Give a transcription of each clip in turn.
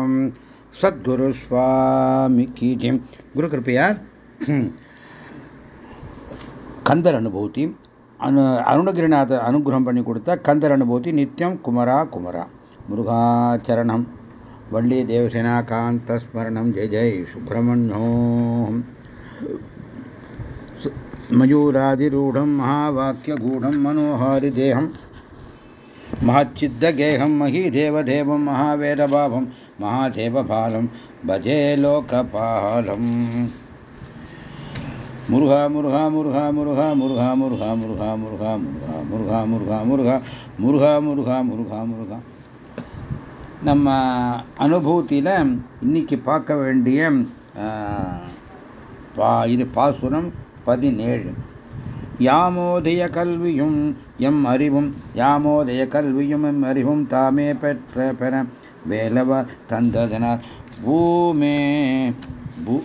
ஓம் சத்குரு சுவாமி கி ஜெயம் குரு கிருப்பையார் கந்தர் அனுபூதி அனு அருணகிரிநாத அனுகிரகம் பண்ணி கொடுத்த கந்தர் அனுபூதி நித்தியம் குமரா குமரா முருகாச்சரணம் வள்ளி தேவசேனா காந்த ஸ்மரணம் ஜெய ஜெய் சுப்பிரமணியோம் मयूरादिरूढं महावाक्यगूढं मनोहारिदेहं महच्चिद्दगेहं महीदेवदेवं महावेदभावं महादेवबालं भजे लोकपालम् मुरुघा मुरुघा मुरुघा मुरुघा मुरुघा मुरुघा मुरुघा मुरुघा मुरुघा मुरुघा मुरुघा मुरुघा मुरुघा मुरुघा मुरुघा நம்ம அனுபூதியில் இன்னைக்கு பார்க்க வேண்டிய இது பாசுரம் பதினேழு யாமோதய கல்வியும் எம் அறிவும் யாமோதய கல்வியும் எம் அறிவும் தாமே பெற்ற பெற வேலவ தந்ததனார். பூமே பூ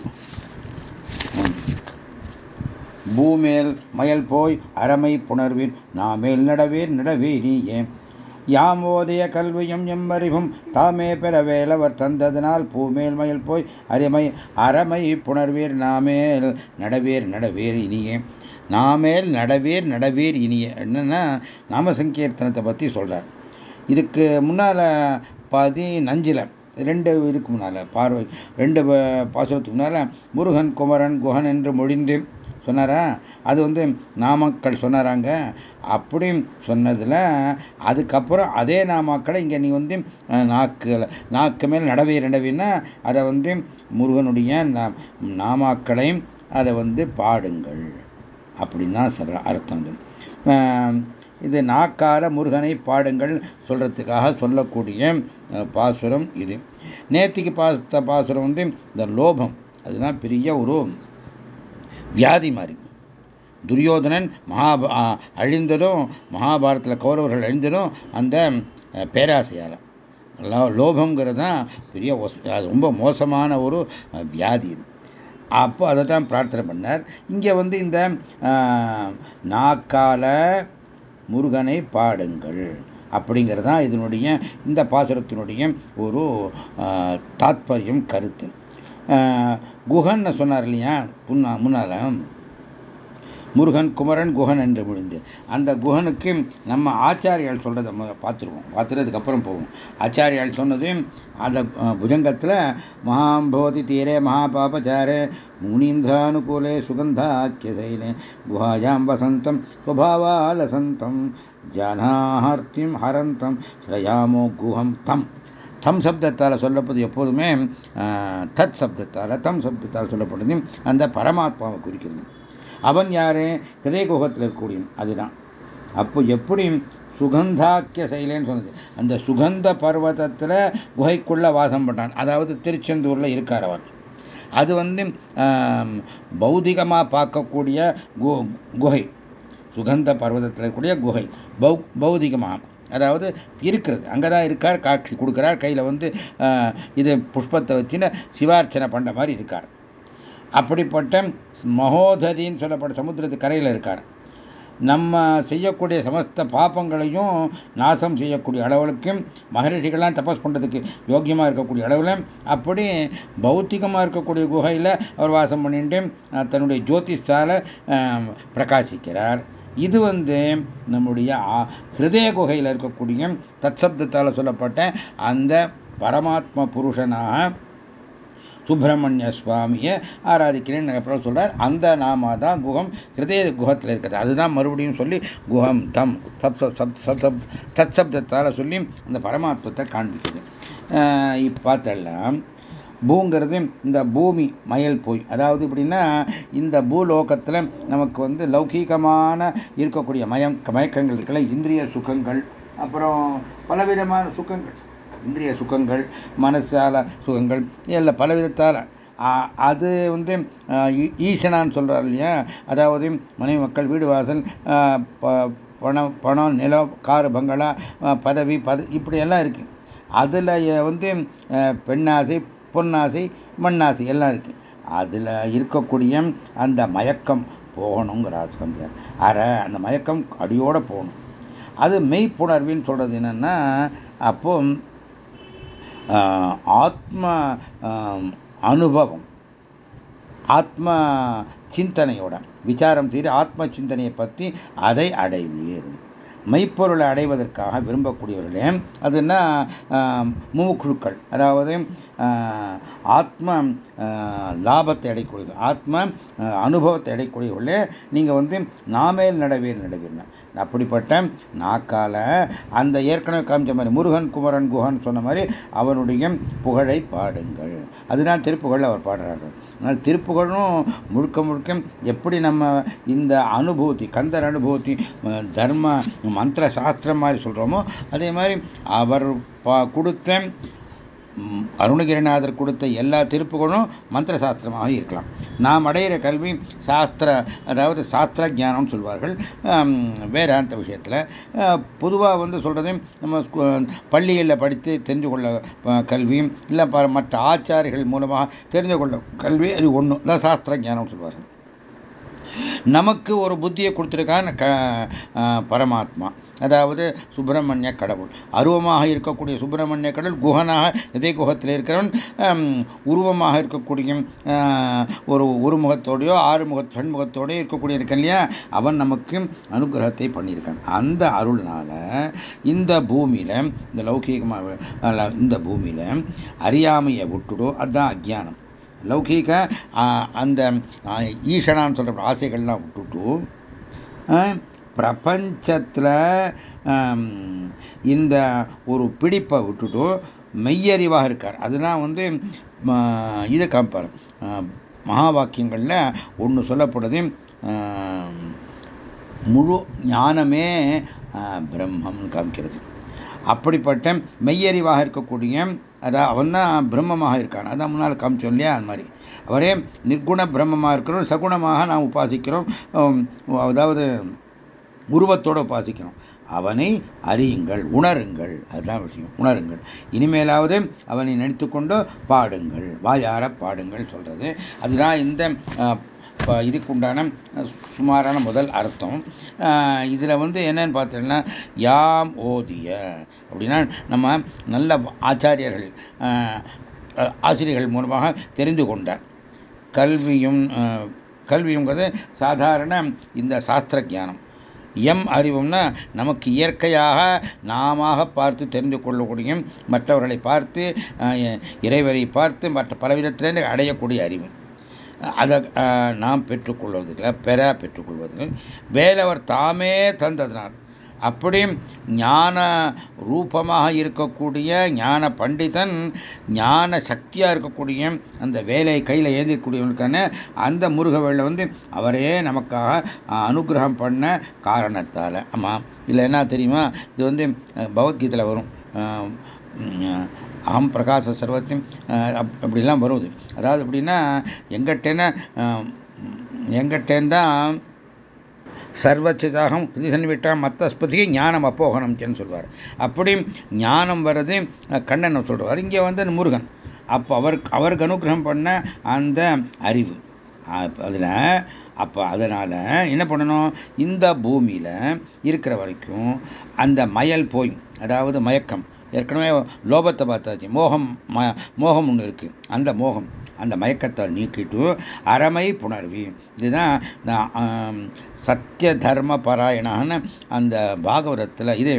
பூமேல் மயல் போய் அறமை புணர்வின் நாமேல் நடவீர் நடவே யாமோதய கல்வியும் எம்மறிவும் தாமே பெற வேலவர் தந்ததனால் பூமேல் மயில் போய் அருமை அறமை புணர்வீர் நாமேல் நடவீர் நடவீர் இனியே நாமேல் நடவீர் நடவீர் இனிய என்னன்னா நாம சங்கீர்த்தனத்தை பற்றி சொல்கிறார் இதுக்கு முன்னால் பதினஞ்சில் ரெண்டு இதுக்கு முன்னால் பார்வை ரெண்டு பாசுரத்துக்கு முன்னால் முருகன் குமரன் குஹன் என்று மொழிந்து சொன்னாரா? அது வந்து நாமக்கள் சொன்னாராங்க. அப்படி சொன்னதில் அதுக்கப்புறம் அதே நாமாக்களை இங்கே நீ வந்து நாக்கு நாக்கு மேல் நடவே நடவின்னா அதை வந்து முருகனுடைய நாமாக்களையும் அதை வந்து பாடுங்கள். அப்படின்னு தான் சொல்கிற அர்த்தம் இது நாக்கால முருகனை பாடுங்கள் சொல்றதுக்காக சொல்லக்கூடிய பாசுரம் இது. நேத்திக்கு பார்த்த பாசுரம் வந்து இந்த லோபம். அதுதான் பெரிய ஒரு வியாதி மாதிரி. துரியோதனன் மகா அழிந்ததும் மகாபாரத்தில் கௌரவர்கள் அழிந்ததும் அந்த பேராசையால். லோபங்கிறது தான் பெரிய ரொம்ப மோசமான ஒரு வியாதி இது. அப்போ அதை தான் பிரார்த்தனை பண்ணார். இங்கே வந்து இந்த நாக்கால முருகனை பாடுங்கள் அப்படிங்கிறது தான் இதனுடைய இந்த பாசுரத்தினுடைய ஒரு தாத்பரியம் கருத்து. குகன்னு சொன்னார் இல்லையா? புன்னா முன்னால. முருகன் குமரன் குஹன் என்று முடிந்து. அந்த குகனுக்கு நம்ம ஆச்சாரியால் சொல்றதை பார்த்துருவோம். பார்த்துறதுக்கு போவோம். ஆச்சாரியால் சொன்னது அந்த புஜங்கத்தில் மகாம்போதி தீரே மகாபாபச்சாரே முனீந்திரானுகூலே சுகந்தாக்கிய சைலே குஹாயாம் வசந்தம் சுபாவாலசந்தம் ஜனாஹர்த்திம் ஹரந்தம் ஸ்ரயாமோ குஹம் தம். தம் சப்தத்தால் சொல்லப்படுது எப்போதுமே தத் சப்தத்தால் தம் சப்தத்தால் சொல்லப்படுது அந்த பரமாத்மாவை குறிக்கிறது. அவன் யாரு? ஹிரதய குகத்தில் இருக்கக்கூடியவன். அதுதான். அப்போ எப்படி சுகந்தாக்கிய செயலேன்னு சொன்னது. அந்த சுகந்த பர்வதத்தில் குகைக்குள்ள வாசம் பண்ணான் அதாவது திருச்செந்தூரில் இருக்கார் அவர் அது வந்து பௌதிகமாக பார்க்கக்கூடிய குகை. சுகந்த பர்வதத்தில் கூடிய குகை. பௌ பௌதிகமாக அதாவது இருக்கிறது. அங்கே தான் இருக்கார் காட்சி கொடுக்குறார். கையில் வந்து இது புஷ்பத்தை வச்சுன்னு சிவார்ச்சனை பண்ணுற மாதிரி இருக்கார். அப்படிப்பட்ட மகோதரின்னு சொல்லப்பட்ட சமுத்திரத்து கரையில் இருக்கார். நம்ம செய்யக்கூடிய சமஸ்த பாப்பங்களையும் நாசம் செய்யக்கூடிய அளவுக்கும் மகரிஷிகள்லாம் தபஸ் பண்ணுறதுக்கு யோக்கியமாக இருக்கக்கூடிய அளவில் அப்படி பௌத்திகமாக இருக்கக்கூடிய குகையில் அவர் வாசம் பண்ணிட்டு தன்னுடைய ஜோதிஷால பிரகாசிக்கிறார். இது வந்து நம்முடைய ஹிருதய குகையில் இருக்கக்கூடிய தற்சப்தத்தால் சொல்லப்பட்ட அந்த பரமாத்ம புருஷனாக சுப்பிரமணிய சுவாமியை ஆராதிக்கிறேன்னு அப்புறம் சொல்றார். அந்த நாம தான் குகம் ஹிருதய குகத்தில் இருக்குது. அதுதான் மறுபடியும் சொல்லி குகம் தம் சப் சப் சப் தத் சப்தத்தால் சொல்லி அந்த பரமாத்மத்தை காண்பிக்குது. பார்த்தெல்லாம் பூங்கிறது இந்த பூமி மயல் போய் அதாவது எப்படின்னா இந்த பூலோகத்தில் நமக்கு வந்து லௌகீகமான இருக்கக்கூடிய மயம் மயக்கங்கள் இருக்கல இந்திரிய சுகங்கள் அப்புறம் பலவிதமான சுகங்கள். இந்திரிய சுகங்கள் மனசால சுகங்கள் எல்லாம் பலவிதத்தால். அது வந்து ஈசனான்னு சொல்கிறார் இல்லையா? அதாவது மனைவி மக்கள் வீடு வாசல் பணம் பணம் நிலம் காரு பங்களா பதவி பத இப்படியெல்லாம் இருக்குது அதில் வந்து பெண்ணாசை பொன்னாசை மண்ணாசை எல்லாம் இருக்குது அதில் இருக்கக்கூடிய அந்த மயக்கம் போகணுங்கிற சொல்றார் அரை அந்த மயக்கம் அடியோடு போகணும். அது மெய்ப்புணர்வின்னு சொல்கிறது என்னென்னா அப்போ ஆத்ம அனுபவம் ஆத்ம சிந்தனையோட விசாரம் செய்து ஆத்ம சிந்தனையை பற்றி அதை அடைவீர். மெய்ப்பொருளை அடைவதற்காக விரும்பக்கூடியவர்களே அதுன்னா மூக்குழுக்கள். அதாவது ஆத்ம லாபத்தை அடைக்கூடிய ஆத்ம அனுபவத்தை அடைக்கூடியவர்களே நீங்கள் வந்து நாமேல் நடவேல் நடவீர்னா. அப்படிப்பட்ட நாக்கால அந்த ஏற்கனவே காமிச்ச மாதிரி முருகன் குமரன் குஹன் சொன்ன மாதிரி அவனுடைய புகழை பாடுங்கள். அதுதான் திருப்புகழ் அவர் பாடுறார்கள் அதனால் திருப்புகழும் முழுக்க முழுக்க எப்படி நம்ம இந்த அனுபூதி கந்தர் அனுபூதி தர்ம மந்திர சாஸ்திரம் மாதிரி சொல்கிறோமோ அதே மாதிரி அவர் கொடுத்த அருணகிரிநாதர் கொடுத்த எல்லா திருப்புகளும் மந்திர சாஸ்திரமாக இருக்கலாம். நாம் அடையிற கல்வி சாஸ்திர அதாவது சாஸ்திர ஜானம்னு சொல்வார்கள். வேதாந்த விஷயத்தில் பொதுவாக வந்து சொல்கிறதே நம்ம பள்ளிகளில் படித்து தெரிஞ்சு கொள்ள கல்வியும் இல்லை மற்ற ஆச்சாரிகள் மூலமாக தெரிஞ்சு கொள்ள கல்வி அது ஒன்று தான் சாஸ்திர ஜானம்னு சொல்வார்கள். நமக்கு ஒரு புத்தியை கொடுத்துருக்கான் பரமாத்மா. அதாவது சுப்பிரமணிய கடவுள். அருவமாக இருக்கக்கூடிய சுப்பிரமணிய கடவுள் குகனாக இதே குகத்தில் இருக்கிறவன் உருவமாக இருக்கக்கூடிய ஒரு ஒரு முகத்தோடையோ ஆறு முக பெண்முகத்தோடையோ இருக்கக்கூடிய இருக்க இல்லையா? அவன் நமக்கு அனுகிரகத்தை பண்ணியிருக்கான். அந்த அருள்னால இந்த பூமியில இந்த லௌகீகமாக இந்த பூமியில அறியாமையை விட்டுடும் அதுதான் அஜானம் லௌகீக அந்த ஈஷனான்னு சொல்ற ஆசைகள்லாம் விட்டுட்டு பிரபஞ்சத்தில் இந்த ஒரு பிடிப்பை விட்டுட்டு மெய்யறிவாக இருக்கார். அதுதான் வந்து இதை காமிப்பார். மகா வாக்கியங்களில் ஒன்று சொல்லப்படுது முழு ஞானமே பிரம்மம் காமிக்கிறது. அப்படிப்பட்ட மெய்யறிவாக இருக்கக்கூடிய அதான் அவன் தான் பிரம்மமாக இருக்கான். அதான் முன்னால் காமிச்சோம் இல்லையா அது மாதிரி. அவரே நிர்குண பிரம்மமாக இருக்கிறோம் சகுணமாக நாம் உபாசிக்கிறோம். அதாவது உருவத்தோடு உபாசிக்கணும். அவனை அறியுங்கள் உணருங்கள். அதுதான் விஷயம். உணருங்கள். இனிமேலாவது அவனை நினைத்துக்கொண்டு பாடுங்கள். வாயார பாடுங்கள் சொல்றது. அதுதான் இந்த இதுக்கு உண்டான சுமாரான முதல் அர்த்தம். இதில் வந்து என்னன்னு பார்த்தீங்கன்னா யாம் ஓதிய. அப்படின்னா நம்ம நல்ல ஆச்சாரியர்கள் ஆசிரியர்கள் மூலமாக தெரிந்து கொண்டார். கல்வியும் கல்வியுங்கிறது சாதாரண இந்த சாஸ்திர ஜானம் எம் அறிவும்னா நமக்கு இயற்கையாக நாம பார்த்து தெரிந்து கொள்ளக்கூடிய மற்றவர்களை பார்த்து இறைவரை பார்த்து மற்ற பலவிதத்திலிருந்து அடையக்கூடிய அறிவு. அதை நாம் பெற்றுக்கொள்வதில்லை பெற பெற்றுக்கொள்வதில்லை. வேலவர் தாமே தந்ததினார். அப்படி ஞான ரூபமாக இருக்கக்கூடிய ஞான பண்டிதன் ஞான சக்தியாக இருக்கக்கூடிய அந்த வேலையை கையில் ஏந்திக்கூடியவனுக்கான அந்த முருகவேலை வந்து அவரே நமக்காக அனுகிரகம் பண்ண காரணத்தால். ஆமாம் இல்லை என்ன தெரியுமா? இது வந்து பகவத்கீதையில் வரும். அகம் பிரகாச சர்வத்தையும் அப்படிலாம் வருது. அதாவது எப்படின்னா எங்கிட்டேன்னா தான் சர்வச்சிதாகம் மற்ற மத்தஸ்பதிக்கு ஞானம் அப்போகணம்னு சொல்வார். அப்படி ஞானம் வர்றது கண்ணன் சொல்கிறார் இங்கே வந்து முருகன். அப்போ அவர் அவருக்கு அனுகிரகம் பண்ண அந்த அறிவு. அதில் அப்போ அதனால் என்ன பண்ணணும்? இந்த பூமியில் இருக்கிற வரைக்கும் அந்த மயல் போய் அதாவது மயக்கம் ஏற்கனவே லோபத்தை பார்த்தாச்சு. மோகம் மோகம் ஒன்று இருக்குது அந்த மோகம் அந்த மயக்கத்தை நீக்கிட்டு அறமை புணர்வி. இதுதான் சத்திய தர்ம பாராயணான்னு அந்த பாகவதத்தில் இது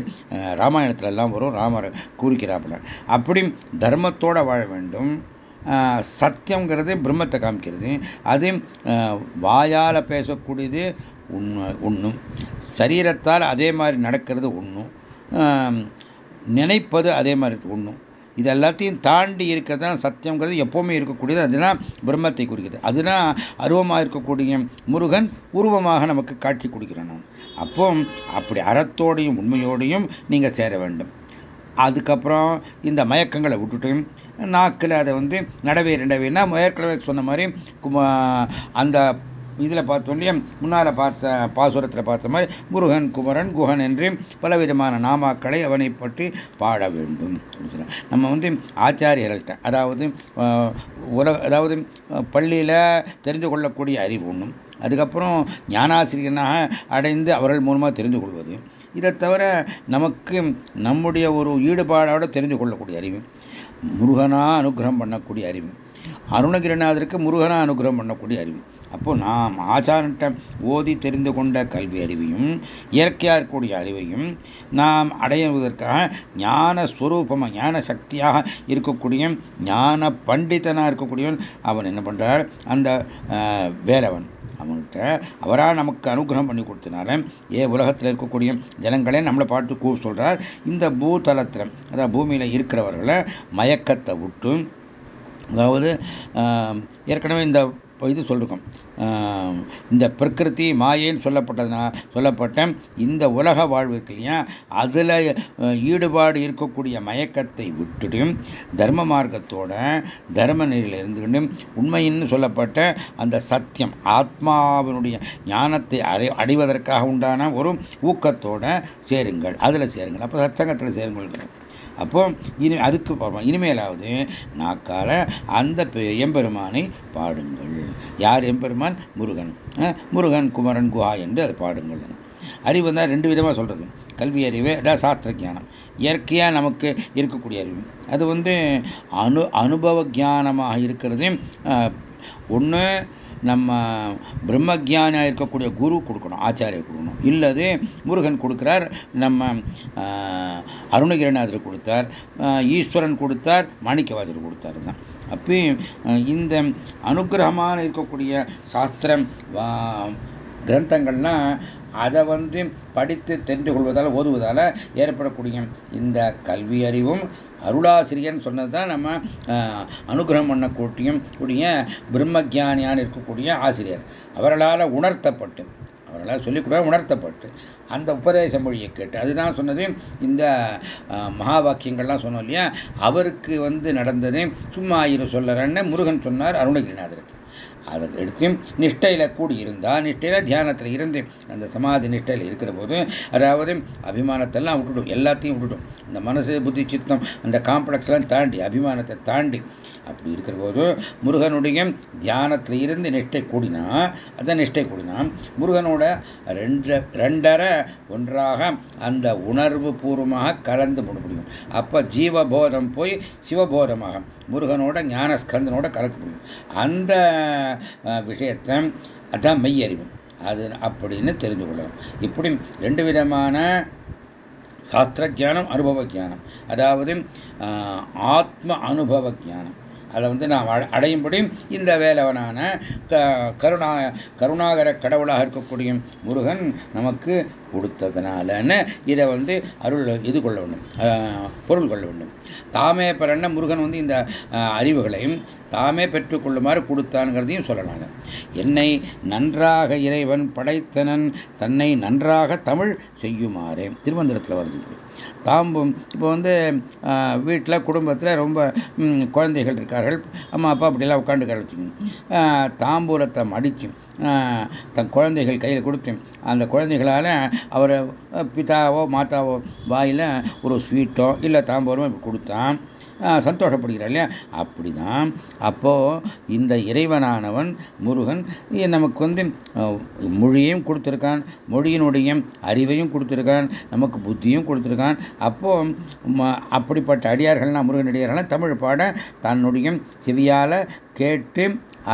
ராமாயணத்துல எல்லாம் வரும் ராமர் கூறிக்கிறாப்புல அப்படி தர்மத்தோடு வாழ வேண்டும். சத்தியங்கிறது பிரம்மத்தை காமிக்கிறது. அது வாயால் பேசக்கூடியது உண்மை ஒன்றும் சரீரத்தால் அதே மாதிரி நடக்கிறது ஒன்றும் நினைப்பது அதே மாதிரி ஒன்றும் இது எல்லாத்தையும் தாண்டி இருக்கிறது தான் சத்தியங்கிறது எப்பவுமே இருக்கக்கூடியது. அதுதான் பிரம்மத்தை குறிக்கிறது. அதுதான் அருவமாக இருக்கக்கூடிய முருகன் உருவமாக நமக்கு காட்சி கொடுக்கிறான். அப்போ அப்படி அறத்தோடையும் உண்மையோடையும் நீங்கள் சேர வேண்டும். அதுக்கப்புறம் இந்த மயக்கங்களை விட்டுட்டு நாக்கில் அதை வந்து நடவே ரெண்டவேன்னா ஏற்கனவே சொன்ன மாதிரி அந்த இதில் பார்த்தோம் இல்லையா முன்னால் பார்த்த பாசுரத்தில் பார்த்த மாதிரி முருகன் குமரன் குஹன் என்று பலவிதமான நாமாக்களை அவனை பற்றி பாட வேண்டும். நம்ம வந்து ஆச்சாரியர்கள்ட்ட அதாவது உலக அதாவது பள்ளியில் தெரிந்து கொள்ளக்கூடிய அறிவு ஒன்றும் அதுக்கப்புறம் ஞானாசிரியனாக அடைந்து அவர்கள் மூலமாக தெரிந்து கொள்வது. இதை தவிர நமக்கு நம்முடைய ஒரு ஈடுபாடோடு தெரிந்து கொள்ளக்கூடிய அறிவு முருகனா அனுகிரகம் பண்ணக்கூடிய அறிவு அருணகிரிநாதருக்கு முருகனா அனுகிரகம் பண்ணக்கூடிய அறிவு. அப்போ நாம் ஆச்சாரன்ட்ட ஓதி தெரிந்து கொண்ட கல்வி அறிவையும் இயற்கையாக இருக்கக்கூடிய அறிவையும் நாம் அடையுவதற்காக ஞான ஸ்வரூபமாக ஞான சக்தியாக இருக்கக்கூடிய ஞான பண்டிதனாக இருக்கக்கூடியவன் அவன் என்ன பண்ணுறார் அந்த வேலவன். அவன்கிட்ட அவராக நமக்கு அனுகிரகம் பண்ணி கொடுத்தனால ஏ உலகத்தில் இருக்கக்கூடிய ஜனங்களே நம்மளை பார்த்து கூ சொல்கிறார் இந்த பூதலத்தில் அதாவது பூமியில் இருக்கிறவர்களை மயக்கத்தை விட்டு அதாவது ஏற்கனவே இந்த இது சொல்லிருக்கோம் இந்த பிரகிருதி மாயேன்னு சொல்லப்பட்டதுனா சொல்லப்பட்ட இந்த உலக வாழ்வு இருக்கு இல்லையா? அதில் ஈடுபாடு இருக்கக்கூடிய மயக்கத்தை விட்டுட்டு தர்ம மார்க்கத்தோட தர்ம நெறியில் இருந்துக்கிட்டு உண்மைன்னு சொல்லப்பட்ட அந்த சத்தியம் ஆத்மாவினுடைய ஞானத்தை அடை அடைவதற்காக உண்டான ஒரு ஊக்கத்தோட சேருங்கள். அதில் சேருங்கள். அப்போ சத்சங்கத்தில் சேருங்கள் அப்போ இனி அதுக்கு பார்ப்போம் இனிமேலாவது நாக்கால அந்த எம்பெருமானை பாடுங்கள். யார் எம்பெருமான்? முருகன். முருகன் குமரன் குஹா என்று அதை பாடுங்கள். அறிவு தான் ரெண்டு விதமாக சொல்கிறது கல்வி அறிவு அதான் சாஸ்திர ஜானம் இயற்கையாக நமக்கு இருக்கக்கூடிய அறிவு. அது வந்து அனு அனுபவ ஜானமாக இருக்கிறது. ஒன்று நம்ம பிரம்மஜானியாக இருக்கக்கூடிய குரு கொடுக்கணும் ஆச்சாரியர் கொடுக்கணும். இல்லது முருகன் கொடுக்கிறார் நம்ம அருணகிரிநாதர் கொடுத்தார் ஈஸ்வரன் கொடுத்தார் மாணிக்கவாதர் கொடுத்தார் தான். அப்போ இந்த அனுகிரகமான இருக்கக்கூடிய சாஸ்திரம் கிரந்தங்கள்லாம் அதை வந்து படித்து தெரிந்து கொள்வதால் ஓதுவதால் ஏற்படக்கூடிய இந்த கல்வி அறிவும் அருளாசிரியன் சொன்னது தான் நம்ம அனுகிரகம் பண்ணக்கூடியும் கூடிய பிரம்மஜானியான இருக்கக்கூடிய ஆசிரியர். அவர்களால் உணர்த்தப்பட்டு அவர்களால் சொல்லிக்கூட உணர்த்தப்பட்டு அந்த உபதேச மொழியை கேட்டு அதுதான் சொன்னது இந்த மகா வாக்கியங்கள்லாம் சொன்னோம் இல்லையா? அவருக்கு வந்து நடந்தது சும்மா இரு சொல்லறன்னு முருகன் சொன்னார் அருணகிரிநாதருக்கு. அதை எடுத்து நிஷ்டையில் கூடி இருந்தால் நிஷ்டையில் தியானத்தில் இருந்து அந்த சமாதி நிஷ்டையில் இருக்கிற போது அதாவது அபிமானத்தெல்லாம் விட்டுடும். எல்லாத்தையும் விட்டுடும். இந்த மனசு புத்தி சித்தம் அந்த காம்ப்ளெக்ஸ்லாம் தாண்டி அபிமானத்தை தாண்டி அப்படி இருக்கிற போது முருகனுடைய தியானத்தில் இருந்து நிஷ்டை கூடினா அதான் நிஷ்டை கூடினா முருகனோட ரெண்டு ரெண்டரை ஒன்றாக அந்த உணர்வு பூர்வமாக கலந்து முடியும். அப்போ ஜீவபோதம் போய் சிவபோதமாகும். முருகனோட ஞானஸ்கந்தனோட கலக்க முடியும் அந்த விஷயத்தை அதான் மெய்யறிவு. அது அப்படின்னு தெரிந்து கொள்ளலாம் இப்படி ரெண்டு விதமான சாஸ்திர ஜானம் அனுபவ ஜானம் அதாவது ஆத்ம அனுபவ ஜானம் அதை வந்து நாம் அடையும்படி இந்த வேலவனான கருணா கருணாகர கடவுளாக இருக்கக்கூடிய முருகன் நமக்கு கொடுத்ததுனாலன்னு இதை வந்து அருள் இது கொள்ள வேண்டும். பொருள் கொள்ள வேண்டும். தாமே பிறன்ன முருகன் வந்து இந்த அறிவுகளையும் தாமே பெற்றுக்கொள்ளுமாறு கொடுத்தான்ங்கிறதையும் சொல்லலாம் என்னை நன்றாக இறைவன் படைத்தனன் தன்னை நன்றாக தமிழ் செய்யுமாறு. திருவந்திரத்தில் வருது தாம்பும் இப்போ வந்து வீட்டில் குடும்பத்தில் ரொம்ப குழந்தைகள் இருக்கார்கள். அம்மா அப்பா அப்படிலாம் உட்காந்து வச்சுக்கோங்க. தாம்பூலத்தை மடித்து தன் குழந்தைகள் கையில் கொடுத்து அந்த குழந்தைகளால் அவர் பிதாவோ மாதாவோ வாயில் ஒரு ஸ்வீட்டோ இல்லை தாம்பூலமோ கொடுத்தான். சந்தோஷப்படுகிறார் இல்லையா அப்படிதான். அப்போது இந்த இறைவனானவன் முருகன் நமக்கு வந்து மொழியையும் கொடுத்துருக்கான் மொழியினுடைய அறிவையும் கொடுத்துருக்கான் நமக்கு புத்தியும் கொடுத்துருக்கான். அப்போ அப்படிப்பட்ட அடியார்கள்னா முருகன் அடியார்கள்லாம் தமிழ் பாட தன்னுடைய செவியால் கேட்டு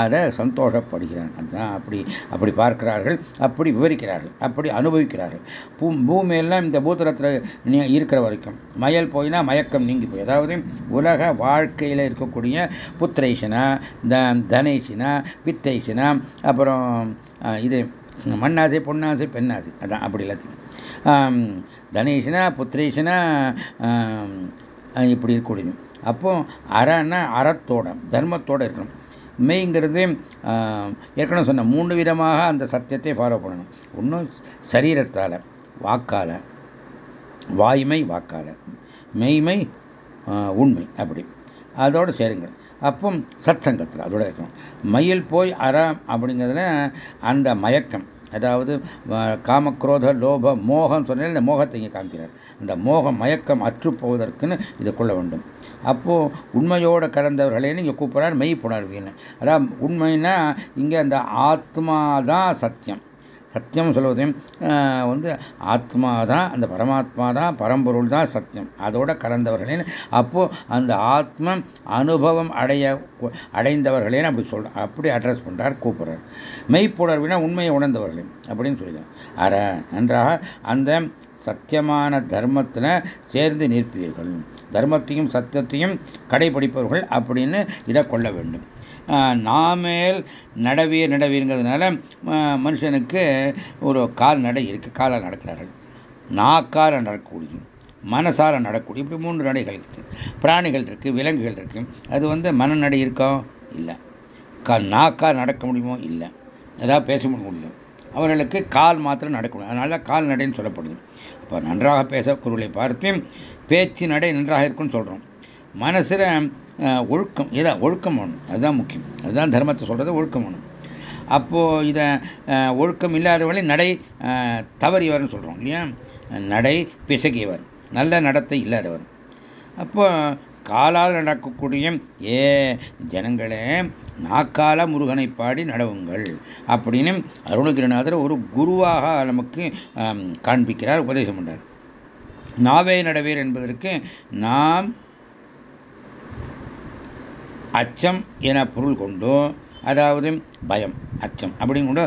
அதை சந்தோஷப்படுகிறான். அதுதான் அப்படி அப்படி பார்க்கிறார்கள் அப்படி விவரிக்கிறார்கள் அப்படி அனுபவிக்கிறார்கள். பூ பூமியெல்லாம் இந்த பூத்தலத்தில் இருக்கிற வரைக்கும் மயல் போயினா மயக்கம் நீங்கி போய் அதாவது உலக வாழ்க்கையில் இருக்கக்கூடிய புத்திரேஷனா த தனேஷினா பித்தைஷனா அப்புறம் இது மண்ணாசை பொன்னாசை பெண்ணாசை அதான் அப்படி எல்லாத்தையும். தனேஷனா புத்திரேஷனா இப்படி இருக்கக்கூடியது. அப்போ அறன்னா அறத்தோட தர்மத்தோட இருக்கணும். மெய்ங்கிறது ஏற்கனவே சொன்ன மூணு விதமாக அந்த சத்தியத்தை ஃபாலோ பண்ணணும். ஒன்றும் சரீரத்தால் வாக்கால் வாய்மை வாக்கால். மெய்மை உண்மை அப்படி. அதோடு சேருங்கள். அப்போ சத் சங்கத்தில் அதோட இருக்கணும். மயில் போய் அற அப்படிங்கிறதுல அந்த மயக்கம். அதாவது காமக்ரோத லோப மோகம் சொன்னால் இந்த மோகத்தை இங்கே காமிக்கிறார் இந்த மோகம் மயக்கம் அற்று போவதற்குன்னு இதை கொள்ள வேண்டும். அப்போது உண்மையோடு கலந்தவர்களே நீங்கள் கூப்பிட்றார் மெய் புணர்வின்னு. அதான் உண்மைன்னா இங்கே அந்த ஆத்மா தான் சத்தியம். சத்தியம் சொல்வதையும் வந்து ஆத்மா தான் அந்த பரமாத்மா தான் பரம்பொருள் தான் சத்தியம். அதோட கலந்தவர்களேன்னு அப்போ அந்த ஆத்ம அனுபவம் அடைய அடைந்தவர்களேன்னு அப்படி சொல்ற அப்படி அட்ரஸ் பண்றார் கூப்பிடுறார். மெய்ப்புணர்வினா உண்மையை உணர்ந்தவர்களே அப்படின்னு சொல்லிடுறார் அற நன்றாக அந்த சத்தியமான தர்மத்தில் சேர்ந்து நிற்பீர்கள். தர்மத்தையும் சத்தியத்தையும் கடைபிடிப்பவர்கள் அப்படின்னு இதை கொள்ள வேண்டும். நாமேல் நடவீர் நடவீருங்கிறதுனால மனுஷனுக்கு ஒரு கால் நடை இருக்கு காலால் நடக்கிறார்கள். நாக்கால் நடக்கக்கூடிய மனசால நடக்கூடிய இப்படி மூன்று நடைகள் இருக்கு. பிராணிகள் இருக்கு விலங்குகள் இருக்கு. அது வந்து மனநடை இருக்கோ? இல்லை. நாக்கால் நடக்க முடியுமோ? இல்லை. அதாவது பேச முடியும். அவர்களுக்கு கால் மாத்திரம் நடக்க முடியும். அதனால கால் நடைன்னு சொல்லப்படுது. அப்போ நன்றாக பேச குருளை பார்த்து பேச்சு நடை நன்றாக இருக்குன்னு சொல்கிறோம் மனசில் ஒழுக்கம் இதான் ஒழுக்கம் வேணும். அதுதான் முக்கியம். அதுதான் தர்மத்தை சொல்கிறது ஒழுக்கம் வேணும். அப்போது இதை ஒழுக்கம் இல்லாதவர்களே நடை தவறியவர்னு சொல்கிறோம் இல்லையா? நடை பிசகியவர். நல்ல நடத்தை இல்லாதவர். அப்போ காலால் நடக்கக்கூடிய ஏ ஜனங்களே நாக்கால முருகனை பாடி நடவுங்கள் அப்படின்னு அருணகிரிநாதர் ஒரு குருவாக நமக்கு காண்பிக்கிறார் உபதேசம் பண்ணார் நாவே நடவேர் என்பதற்கு நாம் அச்சம் என பொருள் கொண்டும் அதாவது பயம் அச்சம் அப்படின்னு கூட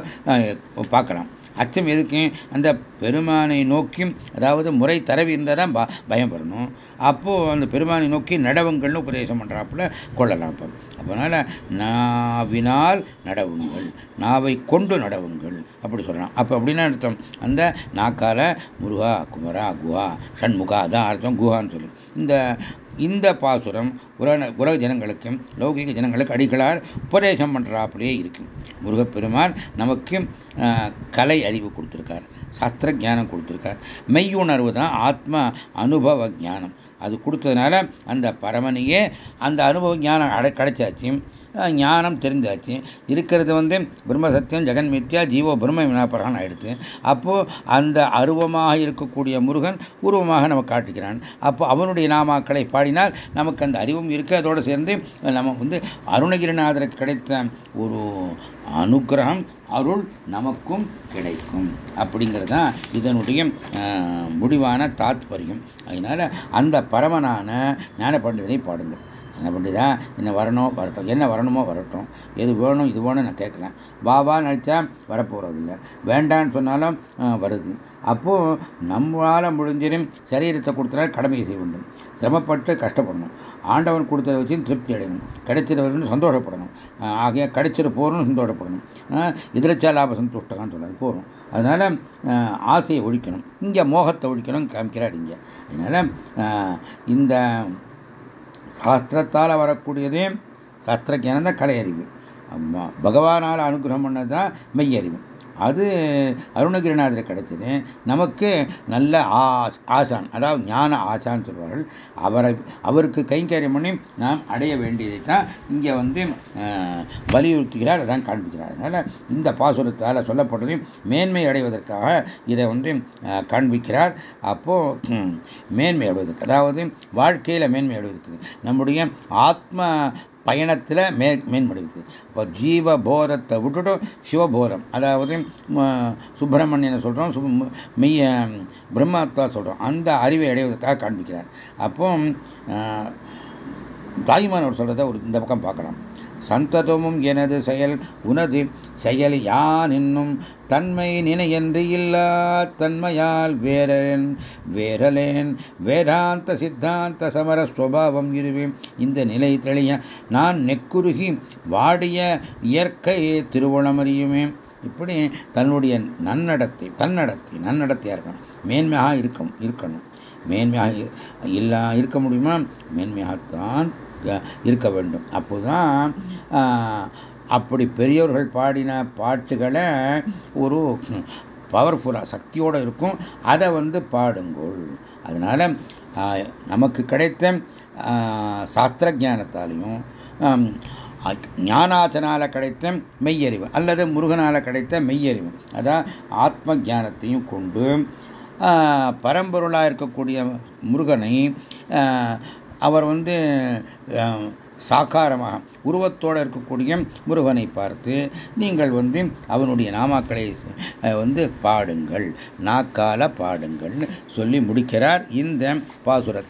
பார்க்கலாம். அச்சம் எதுக்கு? அந்த பெருமானை நோக்கி அதாவது முறை தரவி இருந்தால் தான் பயம் வரணும். அப்போது அந்த பெருமானை நோக்கி நடவுங்கள்னு உபதேசம் பண்ணுறாப்புல கொள்ளலாம் அப்போ. அதனால் நாவினால் நடவுங்கள் நாவை கொண்டு நடவுங்கள் அப்படி சொல்லலாம். அப்போ அப்படின்னா அர்த்தம் அந்த நாக்கால முருகா குமரா குஹா ஷண்முகா அதான் அர்த்தம் குஹான்னு சொல்லி. இந்த இந்த பாசுரம் உலக உலக ஜனங்களுக்கு லௌகிக ஜனங்களுக்கு அடிகளார் உபதேசம் பண்ணுறாப்புலேயே இருக்கு. முருகப்பெருமான் நமக்கு கலை அறிவு கொடுத்துருக்கார். சாஸ்திர ஜானம் கொடுத்துருக்கார். மெய்யுணர்வு தான் ஆத்ம அனுபவ ஜானம் அது கொடுத்ததுனால அந்த பரமனையே அந்த அனுபவ ஞானம் அடை கிடைச்சாச்சு. ஞானம் தெரிஞ்சாச்சு. இருக்கிறது வந்து பிரம்ம சத்தியம் ஜெகன் மித்யா ஜீவோ பிரம்ம வினாபரான் ஆயிடுச்சு. அப்போது அந்த அருவமாக இருக்கக்கூடிய முருகன் உருவமாக நம்ம காட்டுகிறான் அப்போ அவனுடைய நாமாக்களை பாடினால் நமக்கு அந்த அறிவும் இருக்கு. அதோடு சேர்ந்து நம்ம வந்து அருணகிரிநாதருக்கு கிடைத்த ஒரு அனுகிரகம் அருள் நமக்கும் கிடைக்கும். அப்படிங்கிறது தான் இதனுடைய முடிவான தாத்பரியம். அதனால் அந்த பரமனான ஞான பண்டிதனை பாடுங்கள். என்ன பண்ணுறதா என்ன வரணும்? வரட்டும். என்ன வரணுமோ வரட்டும். எது வேணும் இது வேணும் நான் கேட்கலாம் பாபா நினச்சா வரப்போகிறதில்ல வேண்டான்னு சொன்னாலும் வருது. அப்போது நம்மளால் முடிஞ்சிடும் சரீரத்தை கொடுத்தனால கடமையை செய்ய வேண்டும். சிரமப்பட்டு கஷ்டப்படணும். ஆண்டவன் கொடுத்ததை வச்சு திருப்தி அடையணும். கிடைச்சதை சந்தோஷப்படணும். ஆகிய கிடைச்சிட்டு போகணும்னு சந்தோஷப்படணும். எதிரச்சா லாப சந்தோஷ்டகான்னு சொல்லாது போகிறோம் அதனால் ஆசையை ஒழிக்கணும். இங்கே மோகத்தை ஒழிக்கணும் காமிக்கிறார் இங்கே. அதனால் இந்த சாஸ்திரத்தால் வரக்கூடியதே சாஸ்திர ஜானம் தான் கலை அறிவு பகவானால் அனுகிரகம் பண்ணது தான் மெய்யறிவு. அது அருணகிரிநாதர் கிடைச்சது நமக்கு நல்ல ஆசான் அதாவது ஞான ஆசான் சொல்வார்கள். அவரை அவருக்கு கைங்கரியம் பண்ணி நாம் அடைய வேண்டியதை தான் இங்கே வந்து வலியுறுத்துகிறார் அதான் காண்பிக்கிறார். அதனால் இந்த பாசுரத்தால் சொல்லப்பட்டது மேன்மை அடைவதற்காக இதை வந்து காண்பிக்கிறார். அப்போது மேன்மை அடைவதற்கு அதாவது வாழ்க்கையில் மேன்மை அடைவதற்கு நம்முடைய ஆத்ம பயணத்தில் மே மேன்மடைவுது இப்போ ஜீவ போரத்தை விட்டுட்டும் சிவபோரம். அதாவது சுப்பிரமணியனை சொல்கிறோம் சு மெய்ய பிரம்மாத்வா சொல்கிறோம் அந்த அறிவை அடைவதற்காக காண்பிக்கிறார். அப்போ தாய்மானவர் சொல்கிறத ஒரு இந்த பக்கம் பார்க்கலாம். சந்ததமும் எனது செயல் உனது செயல் யான் என்னும் தன்மை நினையன்று இல்லா தன்மையால் வேரன் வேரலேன் வேதாந்த சித்தாந்த சமர சுவாவம் இருவேன் இந்த நிலை தெளிய நான் நெக்குருகி வாடிய இயற்கை திருவுளமறியுமே இப்படி தன்னுடைய நன்னடத்தை தன்னடத்தை நன்னடத்தையாக இருக்கணும். மேன்மையாக இருக்கணும் இருக்கணும். மேன்மையாக இல்லா இருக்க முடியுமா? மேன்மையாகத்தான் இருக்க வேண்டும். அப்போதான் அப்படி பெரியவர்கள் பாடின பாட்டுகளை ஒரு பவர்ஃபுல்லாக சக்தியோடு இருக்கும். அதை வந்து பாடுங்கள். அதனால் நமக்கு கிடைத்த சாஸ்திர ஜானத்தாலையும் ஞானாச்சனால் கிடைத்த மெய்யறிவு அல்லது முருகனால் கிடைத்த மெய்யறிவு. அதான் ஆத்ம ஜானத்தையும் கொண்டு பரம்பொருளாக இருக்கக்கூடிய முருகனை அவர் வந்து சாக்காரமாக உருவத்தோடு இருக்கக்கூடிய முருகனை பார்த்து நீங்கள் வந்து அவனுடைய நாமாக்களை வந்து பாடுங்கள் நாக்கால பாடுங்கள்னு சொல்லி முடிக்கிறார் இந்த பாசுரத்தை.